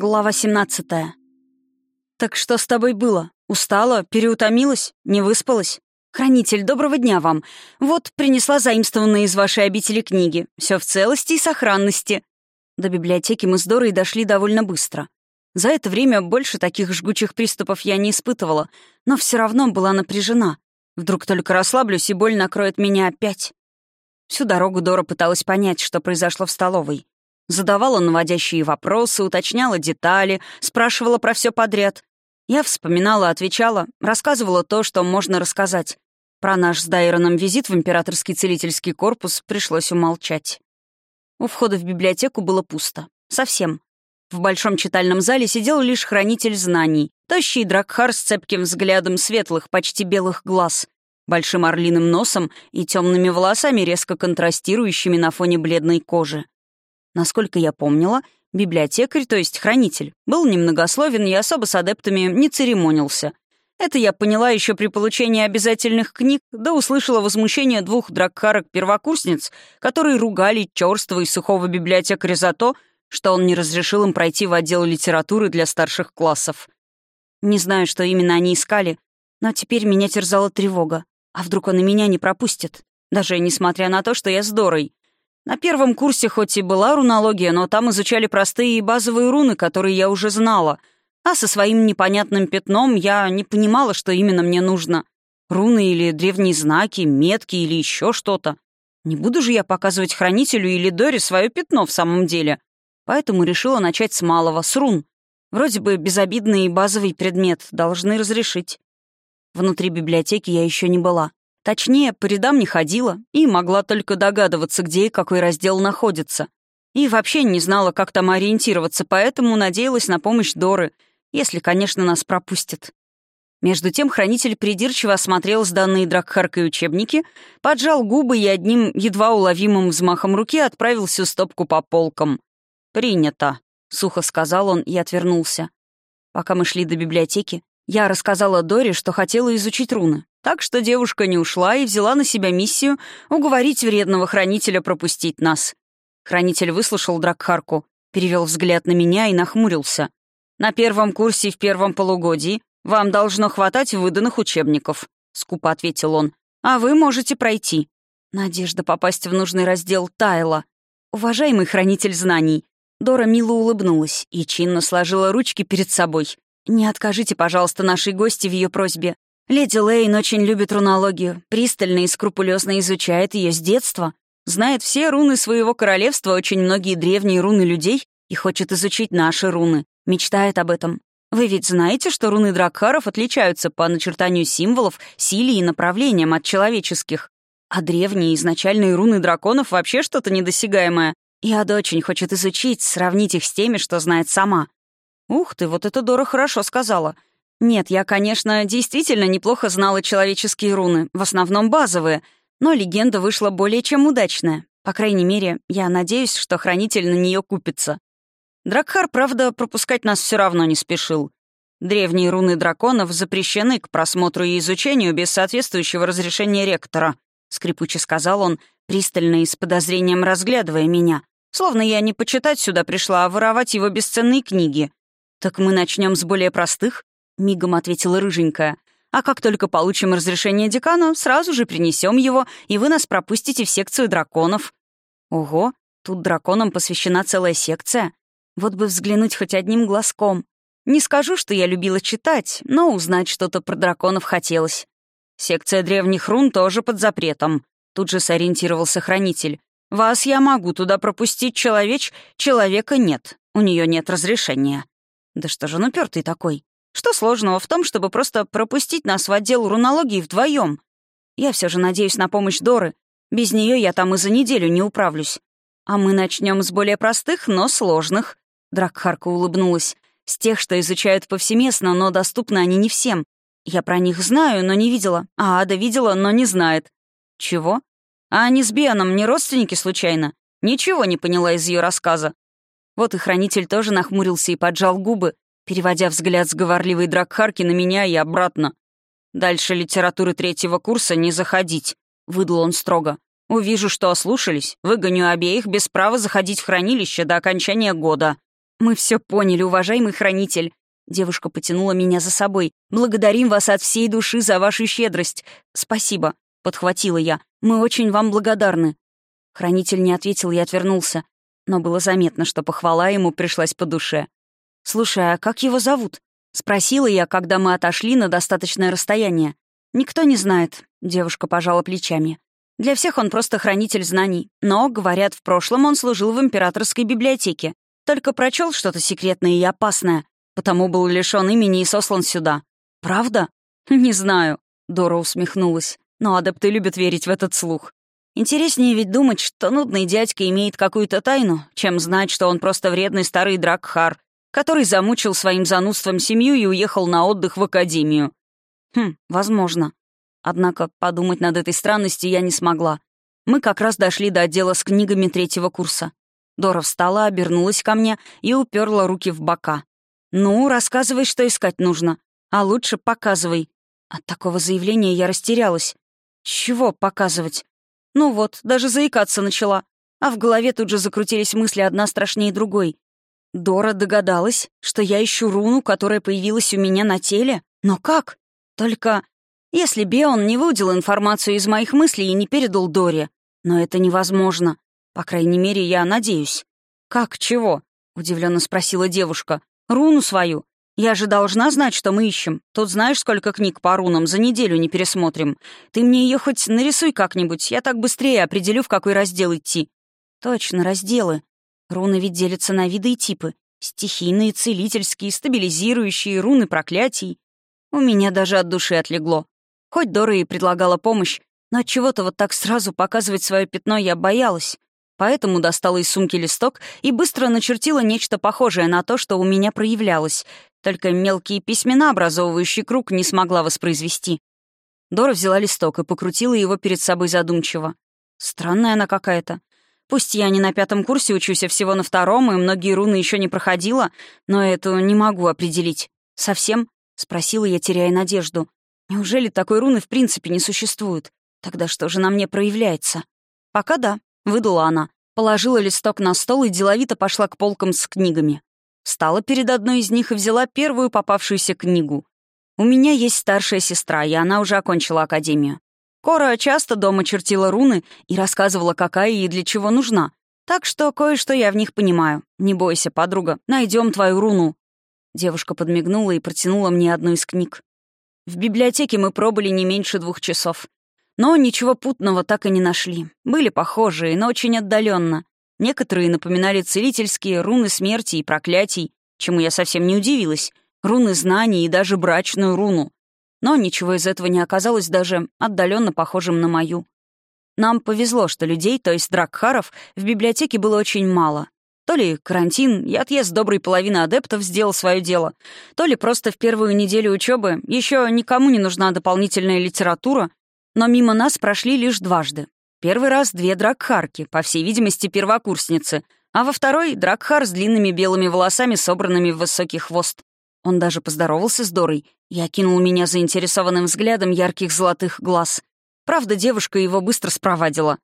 Глава 17. «Так что с тобой было? Устала? Переутомилась? Не выспалась? Хранитель, доброго дня вам. Вот, принесла заимствованные из вашей обители книги. Все в целости и сохранности». До библиотеки мы с Дорой дошли довольно быстро. За это время больше таких жгучих приступов я не испытывала, но все равно была напряжена. Вдруг только расслаблюсь, и боль накроет меня опять. Всю дорогу Дора пыталась понять, что произошло в столовой. Задавала наводящие вопросы, уточняла детали, спрашивала про все подряд. Я вспоминала, отвечала, рассказывала то, что можно рассказать. Про наш с Дайроном визит в императорский целительский корпус пришлось умолчать. У входа в библиотеку было пусто. Совсем. В большом читальном зале сидел лишь хранитель знаний, тощий дракхар с цепким взглядом светлых, почти белых глаз, большим орлиным носом и темными волосами, резко контрастирующими на фоне бледной кожи. Насколько я помнила, библиотекарь, то есть хранитель, был немногословен и особо с адептами не церемонился. Это я поняла еще при получении обязательных книг, да услышала возмущение двух драккарок-первокурсниц, которые ругали черствого и сухого библиотекаря за то, что он не разрешил им пройти в отдел литературы для старших классов. Не знаю, что именно они искали, но теперь меня терзала тревога. А вдруг он и меня не пропустит? Даже несмотря на то, что я с Дорой. На первом курсе хоть и была рунология, но там изучали простые и базовые руны, которые я уже знала. А со своим непонятным пятном я не понимала, что именно мне нужно. Руны или древние знаки, метки или еще что-то. Не буду же я показывать хранителю или Доре свое пятно в самом деле. Поэтому решила начать с малого, с рун. Вроде бы безобидный и базовый предмет, должны разрешить. Внутри библиотеки я еще не была. Точнее, по рядам не ходила и могла только догадываться, где и какой раздел находится. И вообще не знала, как там ориентироваться, поэтому надеялась на помощь Доры, если, конечно, нас пропустят. Между тем хранитель придирчиво осмотрел сданные Дракхаркой учебники, поджал губы и одним едва уловимым взмахом руки отправил всю стопку по полкам. «Принято», — сухо сказал он и отвернулся. Пока мы шли до библиотеки, я рассказала Доре, что хотела изучить руны. Так что девушка не ушла и взяла на себя миссию уговорить вредного хранителя пропустить нас. Хранитель выслушал Дракхарку, перевел взгляд на меня и нахмурился. «На первом курсе в первом полугодии вам должно хватать выданных учебников», — скупо ответил он. «А вы можете пройти». Надежда попасть в нужный раздел таяла. «Уважаемый хранитель знаний», Дора мило улыбнулась и чинно сложила ручки перед собой. «Не откажите, пожалуйста, нашей гости в ее просьбе. Леди Лейн очень любит рунологию, пристально и скрупулезно изучает ее с детства, знает все руны своего королевства, очень многие древние руны людей и хочет изучить наши руны, мечтает об этом. Вы ведь знаете, что руны дракхаров отличаются по начертанию символов, силе и направлениям от человеческих? А древние изначальные руны драконов вообще что-то недосягаемое. И Ада очень хочет изучить, сравнить их с теми, что знает сама. Ух ты, вот это Дора хорошо сказала — нет, я, конечно, действительно неплохо знала человеческие руны, в основном базовые, но легенда вышла более чем удачная. По крайней мере, я надеюсь, что хранитель на нее купится. Дракхар, правда, пропускать нас все равно не спешил. Древние руны драконов запрещены к просмотру и изучению без соответствующего разрешения ректора, скрипуче сказал он, пристально и с подозрением разглядывая меня, словно я не почитать сюда пришла, а воровать его бесценные книги. Так мы начнем с более простых? — мигом ответила рыженькая. «А как только получим разрешение декана, сразу же принесем его, и вы нас пропустите в секцию драконов». «Ого, тут драконам посвящена целая секция. Вот бы взглянуть хоть одним глазком. Не скажу, что я любила читать, но узнать что-то про драконов хотелось. Секция древних рун тоже под запретом. Тут же сориентировался хранитель. «Вас я могу туда пропустить, человеч, человека нет. У нее нет разрешения». «Да что же он упертый такой? Что сложного в том, чтобы просто пропустить нас в отдел рунологии вдвоем? Я все же надеюсь на помощь Доры. Без нее я там и за неделю не управлюсь. А мы начнем с более простых, но сложных. Дракхарка улыбнулась. С тех, что изучают повсеместно, но доступны они не всем. Я про них знаю, но не видела. А Ада видела, но не знает. Чего? А они с Бианом не родственники случайно? Ничего не поняла из ее рассказа. Вот и хранитель тоже нахмурился и поджал губы, переводя взгляд с говорливой Дракхарки на меня и обратно. «Дальше литературы третьего курса не заходить», — выдал он строго. «Увижу, что ослушались, выгоню обеих без права заходить в хранилище до окончания года». «Мы все поняли, уважаемый хранитель». Девушка потянула меня за собой. «Благодарим вас от всей души за вашу щедрость. Спасибо», — подхватила я. «Мы очень вам благодарны». Хранитель не ответил и отвернулся, но было заметно, что похвала ему пришлась по душе. «Слушай, а как его зовут?» — спросила я, когда мы отошли на достаточное расстояние. «Никто не знает», — девушка пожала плечами. «Для всех он просто хранитель знаний, но, говорят, в прошлом он служил в императорской библиотеке. Только прочел что-то секретное и опасное, потому был лишён имени и сослан сюда. Правда? Не знаю, Дора усмехнулась. Но адепты любят верить в этот слух. Интереснее ведь думать, что нудный дядька имеет какую-то тайну, чем знать, что он просто вредный старый Дракхар, который замучил своим занудством семью и уехал на отдых в академию. Хм, возможно. Однако подумать над этой странностью я не смогла. Мы как раз дошли до отдела с книгами третьего курса. Дора встала, обернулась ко мне и уперла руки в бока. «Ну, рассказывай, что искать нужно. А лучше показывай». От такого заявления я растерялась. «Чего показывать?» Ну вот, даже заикаться начала. А в голове тут же закрутились мысли одна страшнее другой. Дора догадалась, что я ищу руну, которая появилась у меня на теле? Но как? Только если Беон не выудил информацию из моих мыслей и не передал Доре. Но это невозможно. По крайней мере, я надеюсь. «Как чего?» — удивленно спросила девушка. «Руну свою. Я же должна знать, что мы ищем. Тут знаешь, сколько книг по рунам за неделю не пересмотрим. Ты мне ее хоть нарисуй как-нибудь, я так быстрее определю, в какой раздел идти». «Точно, разделы. Руны ведь делятся на виды и типы. Стихийные, целительские, стабилизирующие, руны проклятий. У меня даже от души отлегло. Хоть Дора и предлагала помощь, но от чего то вот так сразу показывать свое пятно я боялась. Поэтому достала из сумки листок и быстро начертила нечто похожее на то, что у меня проявлялось. Только мелкие письмена, образовывающие круг, не смогла воспроизвести. Дора взяла листок и покрутила его перед собой задумчиво. Странная она какая-то. Пусть я не на пятом курсе учусь, а всего на втором, и многие руны еще не проходила, но эту не могу определить. «Совсем?» — спросила я, теряя надежду. «Неужели такой руны в принципе не существует? Тогда что же на мне проявляется?» «Пока да», — выдала она. Положила листок на стол и деловито пошла к полкам с книгами. Встала перед одной из них и взяла первую попавшуюся книгу. У меня есть старшая сестра, и она уже окончила академию. Кора часто дома чертила руны и рассказывала, какая и для чего нужна. Так что кое-что я в них понимаю. Не бойся, подруга, найдем твою руну». Девушка подмигнула и протянула мне одну из книг. В библиотеке мы пробыли не меньше двух часов. Но ничего путного так и не нашли. Были похожие, но очень отдаленно. Некоторые напоминали целительские руны смерти и проклятий, чему я совсем не удивилась, руны знаний и даже брачную руну. Но ничего из этого не оказалось даже отдаленно похожим на мою. Нам повезло, что людей, то есть дракхаров, в библиотеке было очень мало. То ли карантин и отъезд доброй половины адептов сделал свое дело, то ли просто в первую неделю учебы еще никому не нужна дополнительная литература, но мимо нас прошли лишь дважды. Первый раз две дракхарки, по всей видимости, первокурсницы, а во второй — дракхар с длинными белыми волосами, собранными в высокий хвост. Он даже поздоровался с Дорой и окинул меня заинтересованным взглядом ярких золотых глаз. Правда, девушка его быстро спровадила.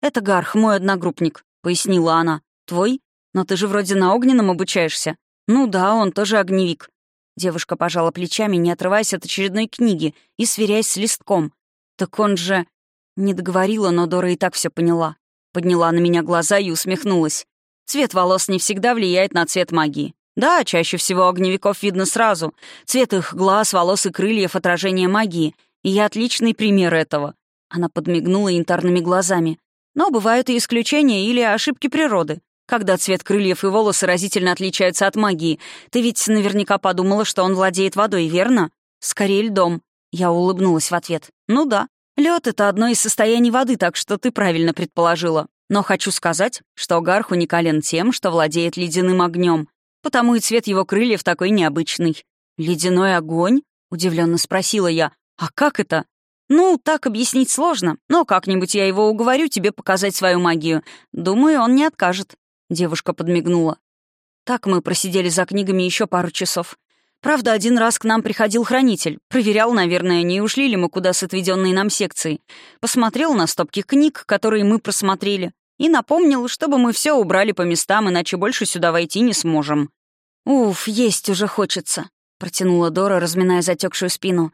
«Это Гарх, мой одногруппник», — пояснила она. «Твой? Но ты же вроде на огненном обучаешься». «Ну да, он тоже огневик». Девушка пожала плечами, не отрываясь от очередной книги и сверяясь с листком. «Так он же...» Не договорила, но Дора и так все поняла. Подняла на меня глаза и усмехнулась. Цвет волос не всегда влияет на цвет магии. Да, чаще всего огневиков видно сразу. Цвет их глаз, волос и крыльев — отражение магии. И я отличный пример этого. Она подмигнула янтарными глазами. Но бывают и исключения или ошибки природы. Когда цвет крыльев и волосы разительно отличаются от магии. Ты ведь наверняка подумала, что он владеет водой, верно? Скорее льдом. Я улыбнулась в ответ. Ну да. Лед это одно из состояний воды, так что ты правильно предположила. Но хочу сказать, что Гарх уникален тем, что владеет ледяным огнем. Потому и цвет его крыльев такой необычный. «Ледяной огонь?» — удивленно спросила я. «А как это?» «Ну, так объяснить сложно, но как-нибудь я его уговорю тебе показать свою магию. Думаю, он не откажет». Девушка подмигнула. Так мы просидели за книгами еще пару часов. Правда, один раз к нам приходил хранитель. Проверял, наверное, не ушли ли мы куда с отведенной нам секцией. Посмотрел на стопки книг, которые мы просмотрели. И напомнил, чтобы мы все убрали по местам, иначе больше сюда войти не сможем. «Уф, есть уже хочется», — протянула Дора, разминая затекшую спину.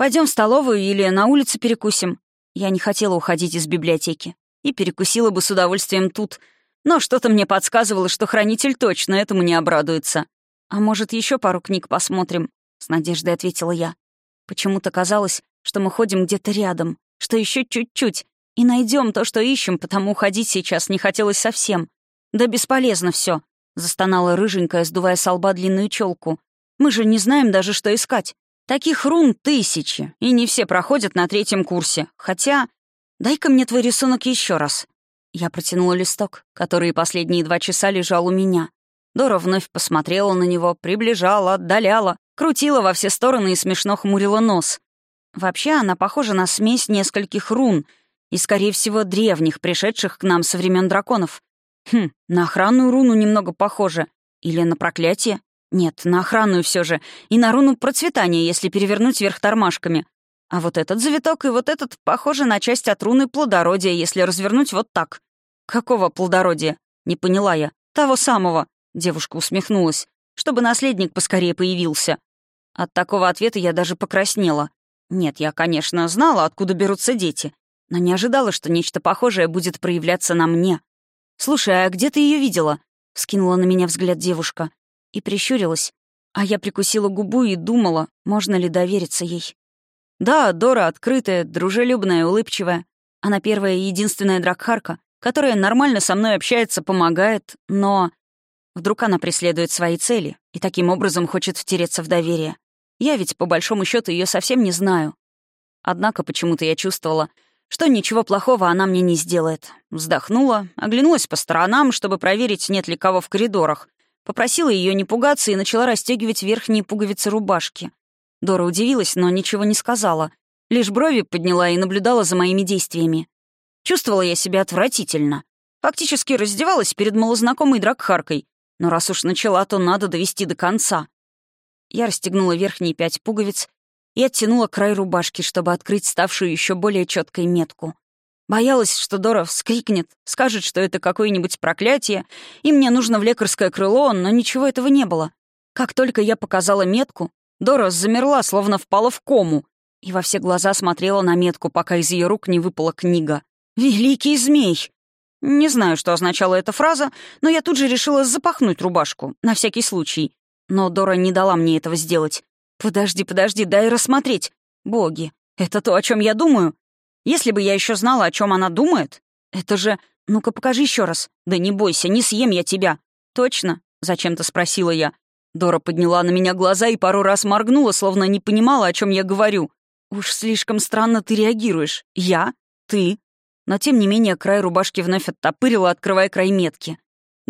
Пойдем в столовую или на улице перекусим?» Я не хотела уходить из библиотеки. И перекусила бы с удовольствием тут. Но что-то мне подсказывало, что хранитель точно этому не обрадуется. «А может, еще пару книг посмотрим?» — с надеждой ответила я. Почему-то казалось, что мы ходим где-то рядом, что еще чуть-чуть, и найдем то, что ищем, потому уходить сейчас не хотелось совсем. Да бесполезно все, застонала рыженькая, сдувая с лба длинную челку. Мы же не знаем даже, что искать. Таких рун тысячи, и не все проходят на третьем курсе. Хотя... Дай-ка мне твой рисунок еще раз. Я протянула листок, который последние два часа лежал у меня. Дора вновь посмотрела на него, приближала, отдаляла, крутила во все стороны и смешно хмурила нос. Вообще она похожа на смесь нескольких рун и, скорее всего, древних, пришедших к нам со времен драконов. Хм, на охранную руну немного похоже. Или на проклятие. Нет, на охранную все же. И на руну процветания, если перевернуть вверх тормашками. А вот этот завиток и вот этот похожи на часть от руны плодородия, если развернуть вот так. Какого плодородия? Не поняла я. Того самого. Девушка усмехнулась. Чтобы наследник поскорее появился. От такого ответа я даже покраснела. Нет, я, конечно, знала, откуда берутся дети, но не ожидала, что нечто похожее будет проявляться на мне. «Слушай, а где ты ее видела?» — скинула на меня взгляд девушка. И прищурилась. А я прикусила губу и думала, можно ли довериться ей. Да, Дора открытая, дружелюбная, улыбчивая. Она первая и единственная дракхарка, которая нормально со мной общается, помогает, но... Вдруг она преследует свои цели и таким образом хочет втереться в доверие. Я ведь, по большому счету ее совсем не знаю. Однако почему-то я чувствовала, что ничего плохого она мне не сделает. Вздохнула, оглянулась по сторонам, чтобы проверить, нет ли кого в коридорах. Попросила ее не пугаться и начала расстегивать верхние пуговицы рубашки. Дора удивилась, но ничего не сказала. Лишь брови подняла и наблюдала за моими действиями. Чувствовала я себя отвратительно. Фактически раздевалась перед малознакомой дракхаркой. Но раз уж начала, то надо довести до конца. Я расстегнула верхние пять пуговиц и оттянула край рубашки, чтобы открыть ставшую еще более четкой метку. Боялась, что Дора вскрикнет, скажет, что это какое-нибудь проклятие, и мне нужно в лекарское крыло, но ничего этого не было. Как только я показала метку, Дора замерла, словно впала в кому, и во все глаза смотрела на метку, пока из ее рук не выпала книга. «Великий змей!» Не знаю, что означала эта фраза, но я тут же решила запахнуть рубашку, на всякий случай. Но Дора не дала мне этого сделать. «Подожди, подожди, дай рассмотреть. Боги, это то, о чем я думаю? Если бы я еще знала, о чем она думает... Это же... Ну-ка, покажи еще раз. Да не бойся, не съем я тебя. Точно? Зачем-то спросила я. Дора подняла на меня глаза и пару раз моргнула, словно не понимала, о чем я говорю. «Уж слишком странно ты реагируешь. Я? Ты?» Но тем не менее край рубашки вновь оттопырила, открывая край метки.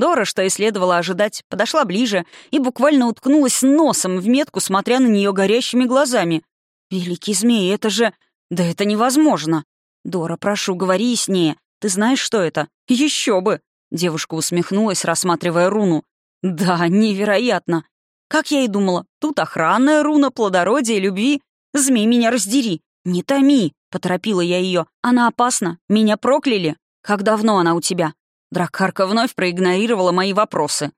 Дора, что и следовало ожидать, подошла ближе и буквально уткнулась носом в метку, смотря на нее горящими глазами. «Великий змей, это же... Да это невозможно!» «Дора, прошу, говори яснее. Ты знаешь, что это?» Еще бы!» Девушка усмехнулась, рассматривая руну. «Да, невероятно! Как я и думала, тут охранная руна плодородия и любви. Змей, меня раздери! Не томи!» — поторопила я ее. «Она опасна. Меня прокляли. Как давно она у тебя?» Дракарка вновь проигнорировала мои вопросы.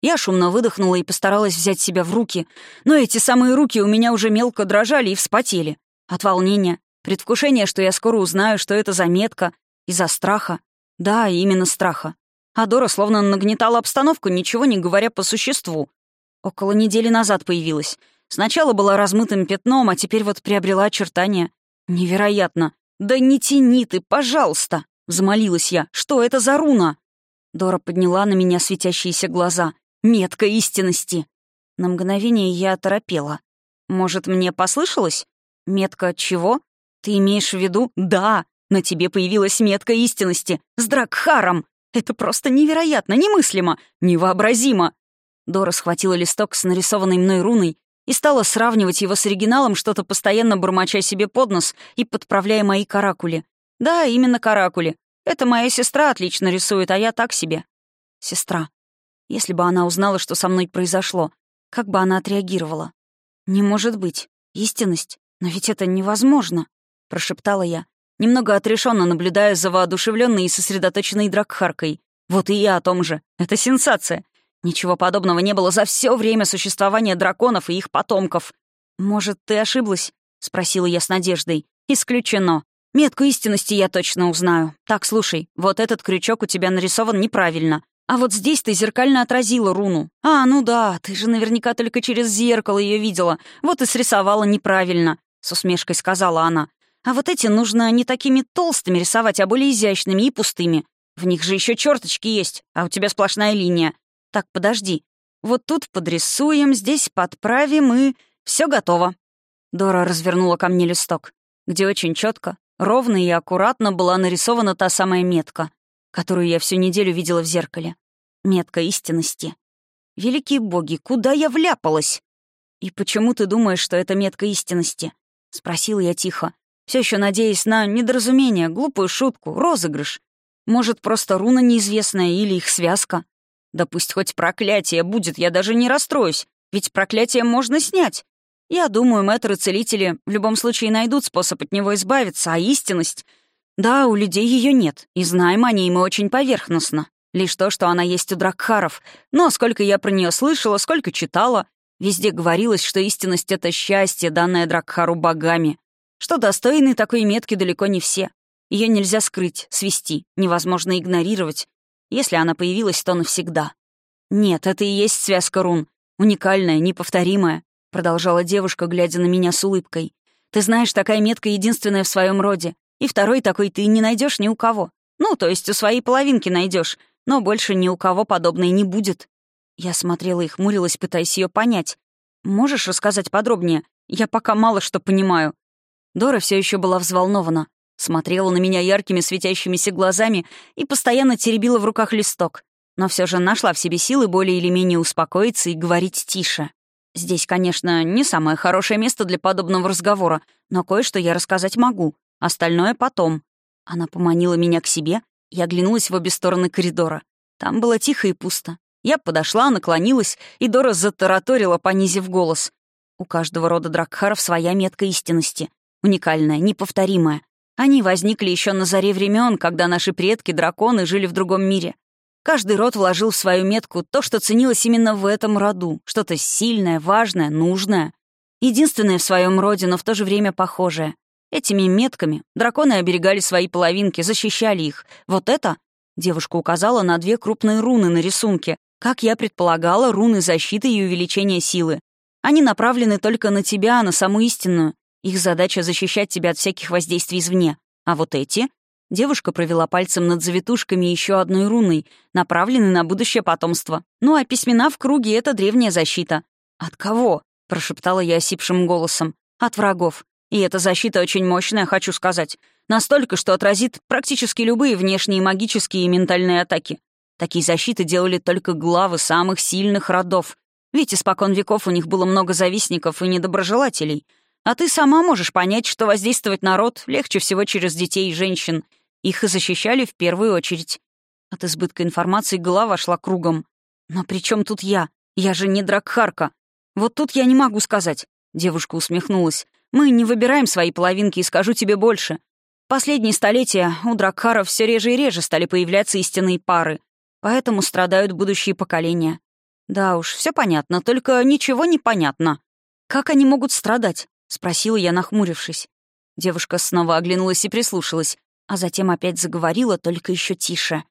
Я шумно выдохнула и постаралась взять себя в руки, но эти самые руки у меня уже мелко дрожали и вспотели. От волнения, предвкушения, что я скоро узнаю, что это за метка, из-за страха. Да, именно страха. А Дора словно нагнетала обстановку, ничего не говоря по существу. Около недели назад появилась. Сначала была размытым пятном, а теперь вот приобрела очертания. Невероятно. Да не тяни ты, пожалуйста. Взмолилась я. «Что это за руна?» Дора подняла на меня светящиеся глаза. «Метка истинности!» На мгновение я оторопела. «Может, мне послышалось? Метка чего? Ты имеешь в виду? Да, на тебе появилась метка истинности. С Дракхаром! Это просто невероятно, немыслимо, невообразимо!» Дора схватила листок с нарисованной мной руной и стала сравнивать его с оригиналом, что-то постоянно бормоча себе под нос и подправляя мои каракули. Да, именно каракули. Это моя сестра отлично рисует, а я так себе. Сестра. Если бы она узнала, что со мной произошло, как бы она отреагировала? Не может быть. Истинность. Но ведь это невозможно, прошептала я, немного отрешенно наблюдая за воодушевленной и сосредоточенной Дракхаркой. Вот и я о том же. Это сенсация. Ничего подобного не было за все время существования драконов и их потомков. «Может, ты ошиблась?» — спросила я с надеждой. «Исключено. Метку истинности я точно узнаю. Так, слушай, вот этот крючок у тебя нарисован неправильно. А вот здесь ты зеркально отразила руну. А, ну да, ты же наверняка только через зеркало ее видела. Вот и срисовала неправильно», — с усмешкой сказала она. «А вот эти нужно не такими толстыми рисовать, а более изящными и пустыми. В них же еще черточки есть, а у тебя сплошная линия. Так, подожди. Вот тут подрисуем, здесь подправим и... все готово». Дора развернула ко мне листок, где очень четко, ровно и аккуратно была нарисована та самая метка, которую я всю неделю видела в зеркале. Метка истинности. Великие боги, куда я вляпалась? «И почему ты думаешь, что это метка истинности?» — спросила я тихо, все еще надеясь на недоразумение, глупую шутку, розыгрыш. Может, просто руна неизвестная или их связка? Да пусть хоть проклятие будет, я даже не расстроюсь, ведь проклятие можно снять. Я думаю, мэтры-целители в любом случае найдут способ от него избавиться, а истинность... Да, у людей ее нет, и знаем о ней мы очень поверхностно. Лишь то, что она есть у Дракхаров. Но сколько я про нее слышала, сколько читала, везде говорилось, что истинность — это счастье, данное Дракхару богами. Что достойны такой метки далеко не все. Ее нельзя скрыть, свести, невозможно игнорировать. Если она появилась, то навсегда. Нет, это и есть связка рун. Уникальная, неповторимая. — продолжала девушка, глядя на меня с улыбкой. «Ты знаешь, такая метка единственная в своем роде. И второй такой ты не найдешь ни у кого. Ну, то есть у своей половинки найдешь, но больше ни у кого подобной не будет». Я смотрела и хмурилась, пытаясь ее понять. «Можешь рассказать подробнее? Я пока мало что понимаю». Дора все еще была взволнована, смотрела на меня яркими светящимися глазами и постоянно теребила в руках листок, но все же нашла в себе силы более или менее успокоиться и говорить тише. Здесь, конечно, не самое хорошее место для подобного разговора, но кое-что я рассказать могу. Остальное потом. Она поманила меня к себе и оглянулась в обе стороны коридора. Там было тихо и пусто. Я подошла, наклонилась, и Дора затараторила, понизив голос. У каждого рода Дракхаров своя метка истинности. Уникальная, неповторимая. Они возникли еще на заре времен, когда наши предки, драконы, жили в другом мире. Каждый род вложил в свою метку то, что ценилось именно в этом роду, что-то сильное, важное, нужное. Единственное в своем роде, но в то же время похожее. Этими метками драконы оберегали свои половинки, защищали их. Вот это, девушка указала на две крупные руны на рисунке, как я предполагала, руны защиты и увеличения силы. Они направлены только на тебя, на саму истинную. Их задача — защищать тебя от всяких воздействий извне. А вот эти Девушка провела пальцем над завитушками еще одной руной, направленной на будущее потомство. Ну а письмена в круге — это древняя защита. «От кого?» — прошептала я осипшим голосом. «От врагов. И эта защита очень мощная, хочу сказать. Настолько, что отразит практически любые внешние магические и ментальные атаки. Такие защиты делали только главы самых сильных родов. Ведь испокон веков у них было много завистников и недоброжелателей. А ты сама можешь понять, что воздействовать на род легче всего через детей и женщин — их и защищали в первую очередь. От избытка информации голова шла кругом. Но при чем тут я? Я же не Дракхарка. Вот тут я не могу сказать. Девушка усмехнулась. Мы не выбираем свои половинки, и скажу тебе больше. Последние столетия у Дракхаров все реже и реже стали появляться истинные пары. Поэтому страдают будущие поколения. Да уж, все понятно, только ничего не понятно. Как они могут страдать? Спросила я, нахмурившись. Девушка снова оглянулась и прислушалась а затем опять заговорила, только еще тише.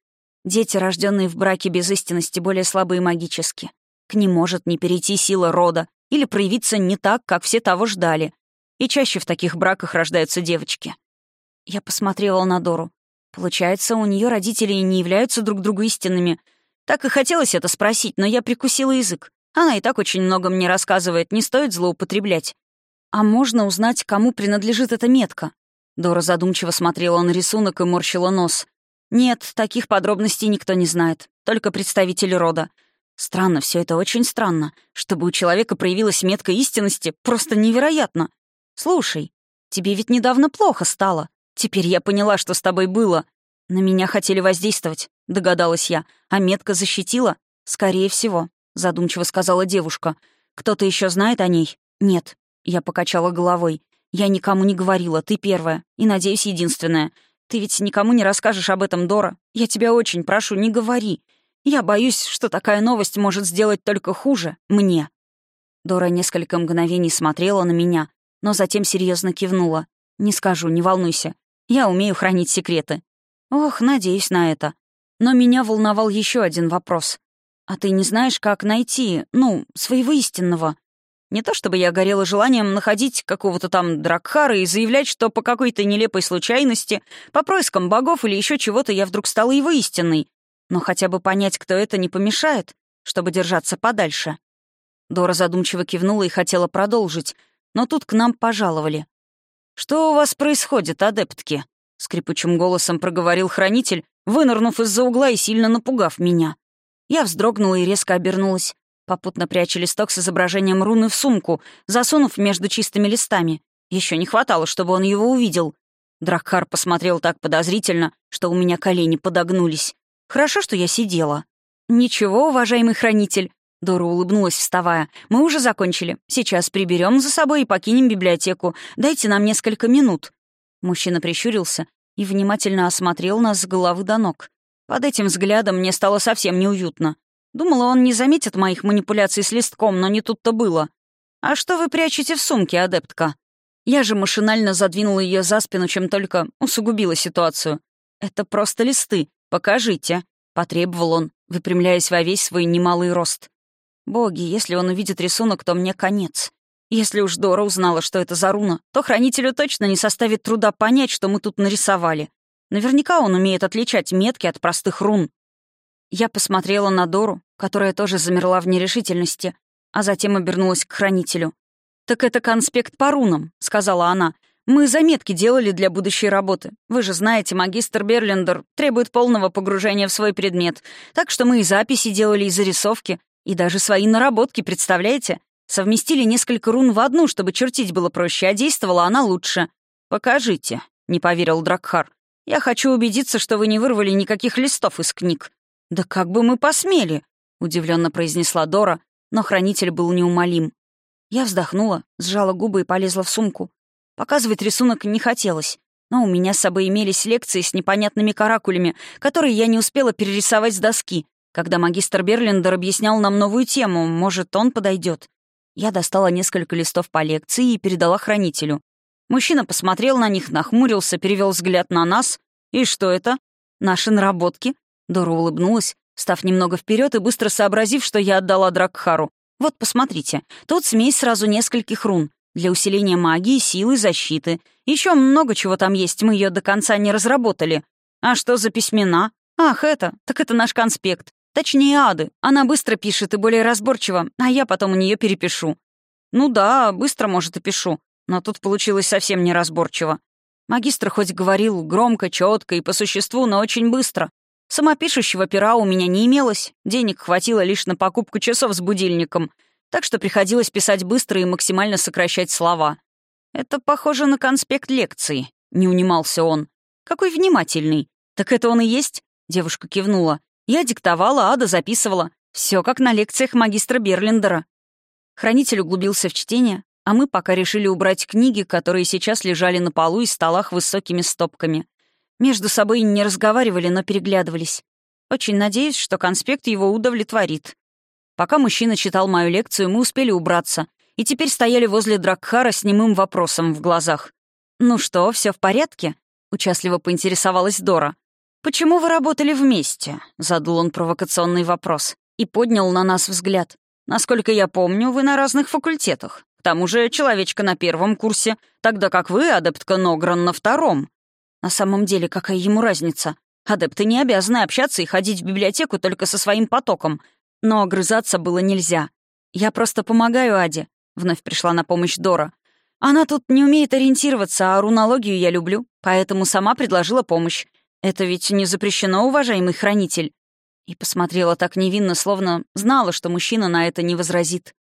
Дети, рожденные в браке без истинности, более слабые магически. К ним может не перейти сила рода или проявиться не так, как все того ждали. И чаще в таких браках рождаются девочки. Я посмотрела на Дору. Получается, у нее родители не являются друг другу истинными. Так и хотелось это спросить, но я прикусила язык. Она и так очень много мне рассказывает, не стоит злоупотреблять. А можно узнать, кому принадлежит эта метка? Дора задумчиво смотрела на рисунок и морщила нос. «Нет, таких подробностей никто не знает. Только представители рода. Странно, все это очень странно. Чтобы у человека проявилась метка истинности, просто невероятно. Слушай, тебе ведь недавно плохо стало. Теперь я поняла, что с тобой было. На меня хотели воздействовать, догадалась я. А метка защитила? Скорее всего, задумчиво сказала девушка. Кто-то еще знает о ней? Нет. Я покачала головой. Я никому не говорила, ты первая. И, надеюсь, единственная. Ты ведь никому не расскажешь об этом, Дора. Я тебя очень прошу, не говори. Я боюсь, что такая новость может сделать только хуже мне». Дора несколько мгновений смотрела на меня, но затем серьезно кивнула. «Не скажу, не волнуйся. Я умею хранить секреты». «Ох, надеюсь на это». Но меня волновал еще один вопрос. «А ты не знаешь, как найти, ну, своего истинного?» Не то чтобы я горела желанием находить какого-то там Дракхара и заявлять, что по какой-то нелепой случайности, по проискам богов или еще чего-то я вдруг стала его истинной. Но хотя бы понять, кто это, не помешает, чтобы держаться подальше. Дора задумчиво кивнула и хотела продолжить, но тут к нам пожаловали. «Что у вас происходит, адептки?» — скрипучим голосом проговорил хранитель, вынырнув из-за угла и сильно напугав меня. Я вздрогнула и резко обернулась попутно пряча листок с изображением руны в сумку, засунув между чистыми листами. Еще не хватало, чтобы он его увидел. Дракхар посмотрел так подозрительно, что у меня колени подогнулись. Хорошо, что я сидела. «Ничего, уважаемый хранитель», — Дора улыбнулась, вставая. «Мы уже закончили. Сейчас приберем за собой и покинем библиотеку. Дайте нам несколько минут». Мужчина прищурился и внимательно осмотрел нас с головы до ног. Под этим взглядом мне стало совсем неуютно. Думала, он не заметит моих манипуляций с листком, но не тут-то было. «А что вы прячете в сумке, адептка?» Я же машинально задвинула ее за спину, чем только усугубила ситуацию. «Это просто листы. Покажите», — потребовал он, выпрямляясь во весь свой немалый рост. «Боги, если он увидит рисунок, то мне конец. Если уж Дора узнала, что это за руна, то хранителю точно не составит труда понять, что мы тут нарисовали. Наверняка он умеет отличать метки от простых рун. Я посмотрела на Дору, которая тоже замерла в нерешительности, а затем обернулась к хранителю. «Так это конспект по рунам», — сказала она. «Мы заметки делали для будущей работы. Вы же знаете, магистр Берлиндер требует полного погружения в свой предмет, так что мы и записи делали, и зарисовки, и даже свои наработки, представляете? Совместили несколько рун в одну, чтобы чертить было проще, а действовала она лучше. «Покажите», — не поверил Дракхар. «Я хочу убедиться, что вы не вырвали никаких листов из книг». «Да как бы мы посмели?» — удивленно произнесла Дора, но хранитель был неумолим. Я вздохнула, сжала губы и полезла в сумку. Показывать рисунок не хотелось, но у меня с собой имелись лекции с непонятными каракулями, которые я не успела перерисовать с доски, когда магистр Берлиндер объяснял нам новую тему, может, он подойдет. Я достала несколько листов по лекции и передала хранителю. Мужчина посмотрел на них, нахмурился, перевел взгляд на нас. «И что это?» «Наши наработки», Дора улыбнулась, став немного вперед и быстро сообразив, что я отдала Дракхару. «Вот, посмотрите, тут смесь сразу нескольких рун. Для усиления магии, силы, защиты. Еще много чего там есть, мы ее до конца не разработали. А что за письмена? Ах, это, так это наш конспект. Точнее, Ады. Она быстро пишет и более разборчиво, а я потом у нее перепишу. Ну да, быстро, может, и пишу. Но тут получилось совсем неразборчиво. Магистр хоть говорил громко, четко и по существу, но очень быстро. Самопишущего пера у меня не имелось, денег хватило лишь на покупку часов с будильником, так что приходилось писать быстро и максимально сокращать слова. «Это похоже на конспект лекции», — не унимался он. «Какой внимательный. Так это он и есть?» — девушка кивнула. «Я диктовала, Ада записывала. Все как на лекциях магистра Берлиндера». Хранитель углубился в чтение, а мы пока решили убрать книги, которые сейчас лежали на полу и столах высокими стопками. Между собой не разговаривали, но переглядывались. Очень надеюсь, что конспект его удовлетворит. Пока мужчина читал мою лекцию, мы успели убраться, и теперь стояли возле Дракхара с немым вопросом в глазах. «Ну что, все в порядке?» — участливо поинтересовалась Дора. «Почему вы работали вместе?» — задул он провокационный вопрос и поднял на нас взгляд. «Насколько я помню, вы на разных факультетах. К тому же человечка на первом курсе, тогда как вы, адептка Ногран, на втором. На самом деле, какая ему разница? Адепты не обязаны общаться и ходить в библиотеку только со своим потоком. Но огрызаться было нельзя. «Я просто помогаю Аде», — вновь пришла на помощь Дора. «Она тут не умеет ориентироваться, а рунологию я люблю, поэтому сама предложила помощь. Это ведь не запрещено, уважаемый хранитель». И посмотрела так невинно, словно знала, что мужчина на это не возразит.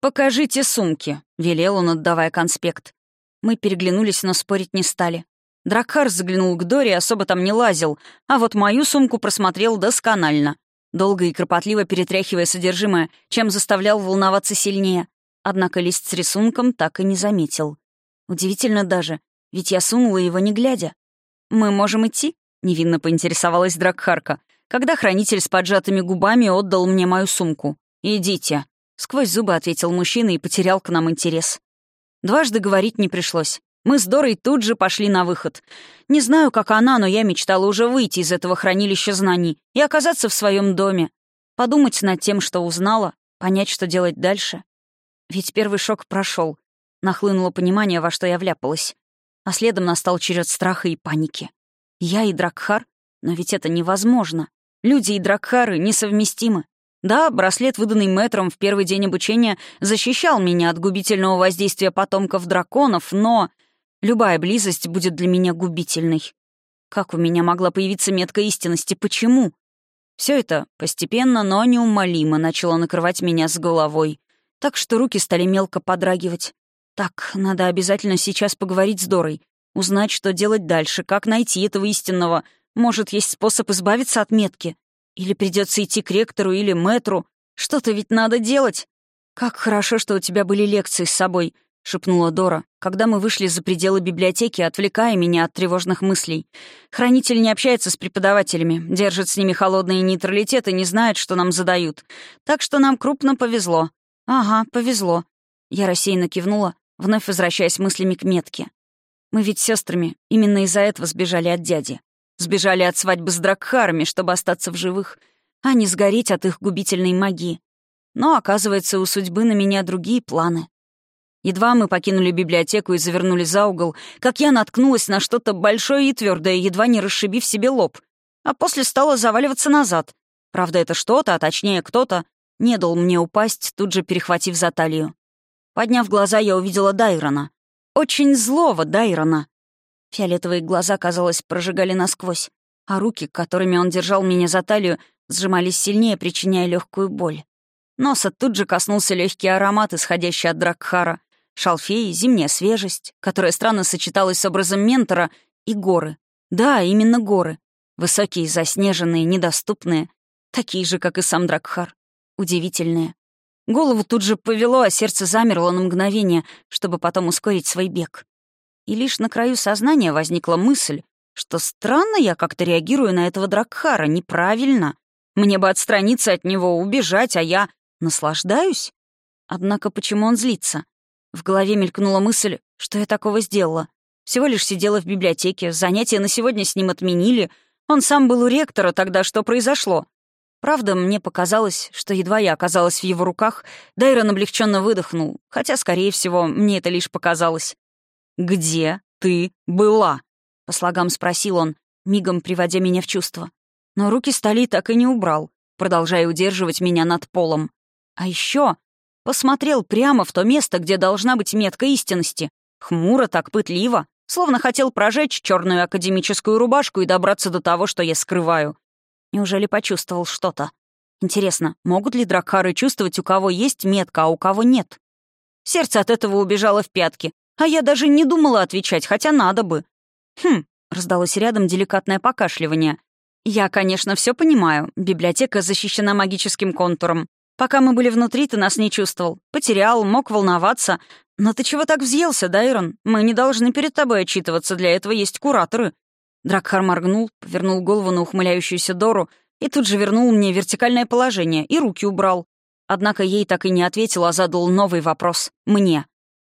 «Покажите сумки», — велел он, отдавая конспект. Мы переглянулись, но спорить не стали. Дракхар заглянул к Доре, особо там не лазил, а вот мою сумку просмотрел досконально, долго и кропотливо перетряхивая содержимое, чем заставлял волноваться сильнее. Однако лист с рисунком так и не заметил. Удивительно даже, ведь я сунула его не глядя. «Мы можем идти?» — невинно поинтересовалась Дракхарка. когда хранитель с поджатыми губами отдал мне мою сумку. «Идите», — сквозь зубы ответил мужчина и потерял к нам интерес. Дважды говорить не пришлось. Мы с Дорой тут же пошли на выход. Не знаю, как она, но я мечтала уже выйти из этого хранилища знаний и оказаться в своем доме. Подумать над тем, что узнала, понять, что делать дальше. Ведь первый шок прошел. Нахлынуло понимание, во что я вляпалась. А следом настал черед страха и паники. Я и Дракхар? Но ведь это невозможно. Люди и Дракхары несовместимы. Да, браслет, выданный мэтром в первый день обучения, защищал меня от губительного воздействия потомков драконов, но любая близость будет для меня губительной. Как у меня могла появиться метка истинности? Почему? Все это постепенно, но неумолимо начало накрывать меня с головой, так что руки стали мелко подрагивать. Так, надо обязательно сейчас поговорить с Дорой, узнать, что делать дальше, как найти этого истинного. Может, есть способ избавиться от метки? Или придется идти к ректору или мэтру. Что-то ведь надо делать. «Как хорошо, что у тебя были лекции с собой», — шепнула Дора, когда мы вышли за пределы библиотеки, отвлекая меня от тревожных мыслей. «Хранитель не общается с преподавателями, держит с ними холодный нейтралитет и не знает, что нам задают. Так что нам крупно повезло». «Ага, повезло». Я рассеянно кивнула, вновь возвращаясь мыслями к метке. «Мы ведь сестрами именно из-за этого сбежали от дяди. Сбежали от свадьбы с Дракхарами, чтобы остаться в живых, а не сгореть от их губительной магии. Но, оказывается, у судьбы на меня другие планы. Едва мы покинули библиотеку и завернули за угол, как я наткнулась на что-то большое и твердое, едва не расшибив себе лоб, а после стала заваливаться назад. Правда, это что-то, а точнее кто-то, не дал мне упасть, тут же перехватив за талию. Подняв глаза, я увидела Дайрона. Очень злого Дайрона. Фиолетовые глаза, казалось, прожигали насквозь, а руки, которыми он держал меня за талию, сжимались сильнее, причиняя легкую боль. Носа тут же коснулся легкий аромат, исходящий от Дракхара, шалфей, зимняя свежесть, которая странно сочеталась с образом ментора, и горы. Да, именно горы. Высокие, заснеженные, недоступные. Такие же, как и сам Дракхар. Удивительные. Голову тут же повело, а сердце замерло на мгновение, чтобы потом ускорить свой бег и лишь на краю сознания возникла мысль, что странно я как-то реагирую на этого Дракхара, неправильно. Мне бы отстраниться от него, убежать, а я наслаждаюсь. Однако почему он злится? В голове мелькнула мысль, что я такого сделала. Всего лишь сидела в библиотеке, занятия на сегодня с ним отменили. Он сам был у ректора, тогда что произошло? Правда, мне показалось, что едва я оказалась в его руках, Дайрон облегченно выдохнул, хотя, скорее всего, мне это лишь показалось. «Где ты была?» — по слогам спросил он, мигом приводя меня в чувство. Но руки стали так и не убрал, продолжая удерживать меня над полом. А еще посмотрел прямо в то место, где должна быть метка истинности. Хмуро, так пытливо, словно хотел прожечь черную академическую рубашку и добраться до того, что я скрываю. Неужели почувствовал что-то? Интересно, могут ли дракары чувствовать, у кого есть метка, а у кого нет? Сердце от этого убежало в пятки, а я даже не думала отвечать, хотя надо бы. Хм, раздалось рядом деликатное покашливание. Я, конечно, все понимаю. Библиотека защищена магическим контуром. Пока мы были внутри, ты нас не чувствовал. Потерял, мог волноваться. Но ты чего так взъелся, Дайрон? Мы не должны перед тобой отчитываться, для этого есть кураторы. Дракхар моргнул, повернул голову на ухмыляющуюся Дору и тут же вернул мне вертикальное положение и руки убрал. Однако ей так и не ответил, а задал новый вопрос. Мне.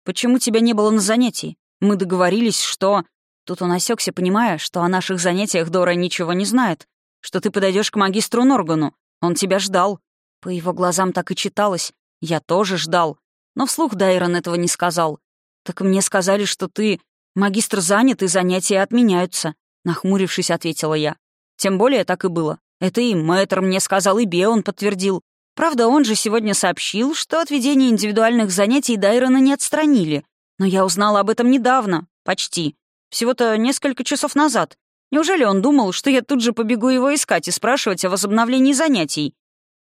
Почему тебя не было на занятии? Мы договорились, что...» Тут он осекся, понимая, что о наших занятиях Дора ничего не знает, что ты подойдешь к магистру Норгану. Он тебя ждал. По его глазам так и читалось. Я тоже ждал. Но вслух Дайрон этого не сказал. «Так мне сказали, что ты... Магистр занят, и занятия отменяются», — нахмурившись, ответила я. «Тем более так и было. Это и мэтр мне сказал, и Беон подтвердил. Правда, он же сегодня сообщил, что от ведения индивидуальных занятий Дайрона не отстранили. Но я узнала об этом недавно. Почти. Всего-то несколько часов назад. Неужели он думал, что я тут же побегу его искать и спрашивать о возобновлении занятий?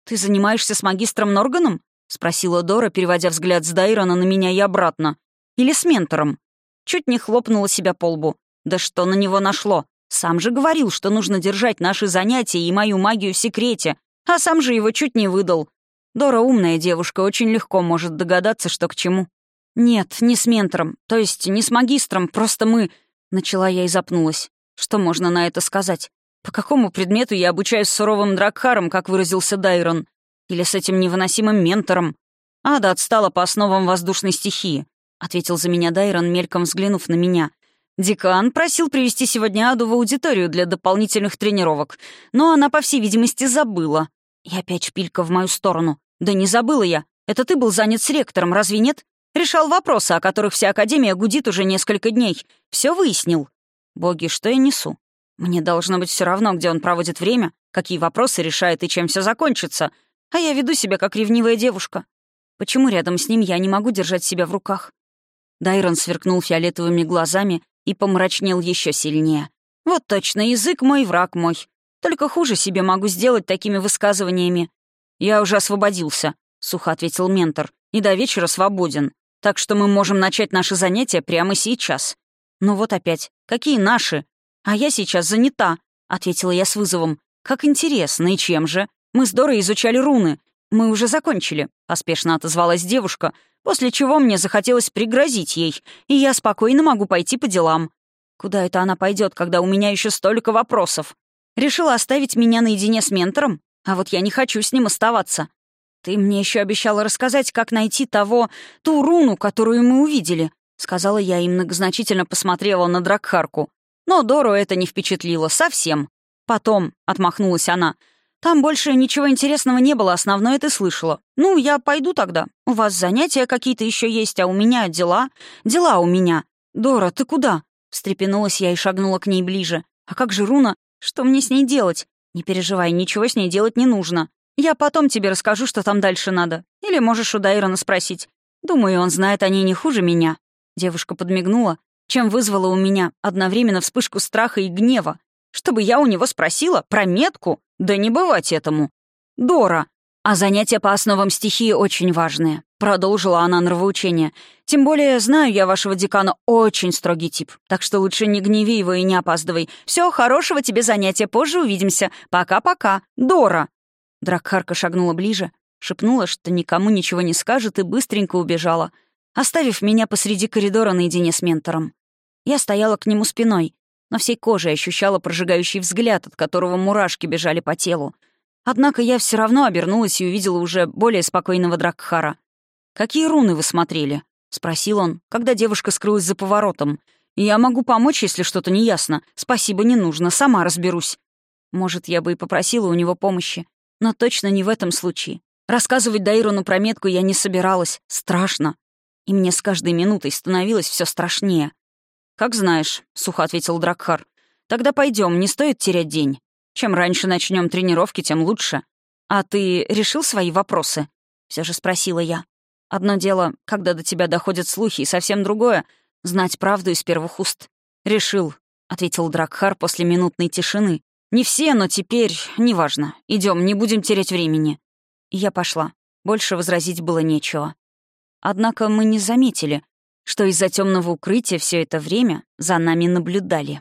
«Ты занимаешься с магистром Норганом?» — спросила Дора, переводя взгляд с Дайрона на меня и обратно. «Или с ментором?» Чуть не хлопнула себя по лбу. «Да что на него нашло? Сам же говорил, что нужно держать наши занятия и мою магию в секрете, а сам же его чуть не выдал. Дора умная девушка, очень легко может догадаться, что к чему. «Нет, не с ментором, то есть не с магистром, просто мы...» Начала я и запнулась. Что можно на это сказать? По какому предмету я обучаюсь суровым дракхаром, как выразился Дайрон? Или с этим невыносимым ментором? Ада отстала по основам воздушной стихии, ответил за меня Дайрон, мельком взглянув на меня. Декан просил привести сегодня Аду в аудиторию для дополнительных тренировок, но она, по всей видимости, забыла. И опять шпилька в мою сторону. Да не забыла я. Это ты был занят с ректором, разве нет? Решал вопросы, о которых вся Академия гудит уже несколько дней. Все выяснил. Боги, что я несу? Мне должно быть все равно, где он проводит время, какие вопросы решает и чем все закончится. А я веду себя как ревнивая девушка. Почему рядом с ним я не могу держать себя в руках? Дайрон сверкнул фиолетовыми глазами и помрачнел еще сильнее. Вот точно, язык мой, враг мой. Только хуже себе могу сделать такими высказываниями. «Я уже освободился», — сухо ответил ментор, — «и до вечера свободен. Так что мы можем начать наши занятия прямо сейчас». «Ну вот опять. Какие наши? «А я сейчас занята», — ответила я с вызовом. «Как интересно, и чем же? Мы с Дорой изучали руны. Мы уже закончили», — поспешно отозвалась девушка, после чего мне захотелось пригрозить ей, и я спокойно могу пойти по делам. Куда это она пойдет, когда у меня еще столько вопросов? Решила оставить меня наедине с ментором? А вот я не хочу с ним оставаться. Ты мне еще обещала рассказать, как найти того, ту руну, которую мы увидели, — сказала я и многозначительно посмотрела на Дракхарку. Но Дору это не впечатлило совсем. Потом, — отмахнулась она, — там больше ничего интересного не было, основное ты слышала. Ну, я пойду тогда. У вас занятия какие-то еще есть, а у меня дела. Дела у меня. Дора, ты куда? Встрепенулась я и шагнула к ней ближе. А как же Руна? Что мне с ней делать? Не переживай, ничего с ней делать не нужно. Я потом тебе расскажу, что там дальше надо. Или можешь у Дайрона спросить. Думаю, он знает о ней не хуже меня. Девушка подмигнула, чем вызвало у меня одновременно вспышку страха и гнева. Чтобы я у него спросила про метку? Да не бывать этому. Дора. А занятия по основам стихии очень важные. Продолжила она нравоучение. Тем более, знаю я вашего декана очень строгий тип. Так что лучше не гневи его и не опаздывай. Все, хорошего тебе занятия, позже увидимся. Пока-пока. Дора. Дракхарка шагнула ближе, шепнула, что никому ничего не скажет, и быстренько убежала, оставив меня посреди коридора наедине с ментором. Я стояла к нему спиной, но всей кожей ощущала прожигающий взгляд, от которого мурашки бежали по телу. Однако я все равно обернулась и увидела уже более спокойного Дракхара. «Какие руны вы смотрели?» — спросил он, когда девушка скрылась за поворотом. «Я могу помочь, если что-то неясно. Спасибо, не нужно, сама разберусь». Может, я бы и попросила у него помощи, но точно не в этом случае. Рассказывать Дайрону про метку я не собиралась. Страшно. И мне с каждой минутой становилось все страшнее. «Как знаешь», — сухо ответил Дракхар. «Тогда пойдем, не стоит терять день. Чем раньше начнем тренировки, тем лучше. А ты решил свои вопросы?» — все же спросила я. «Одно дело, когда до тебя доходят слухи, и совсем другое — знать правду из первых уст». «Решил», — ответил Дракхар после минутной тишины. «Не все, но теперь... Неважно. Идем, не будем терять времени». И я пошла. Больше возразить было нечего. Однако мы не заметили, что из-за темного укрытия все это время за нами наблюдали.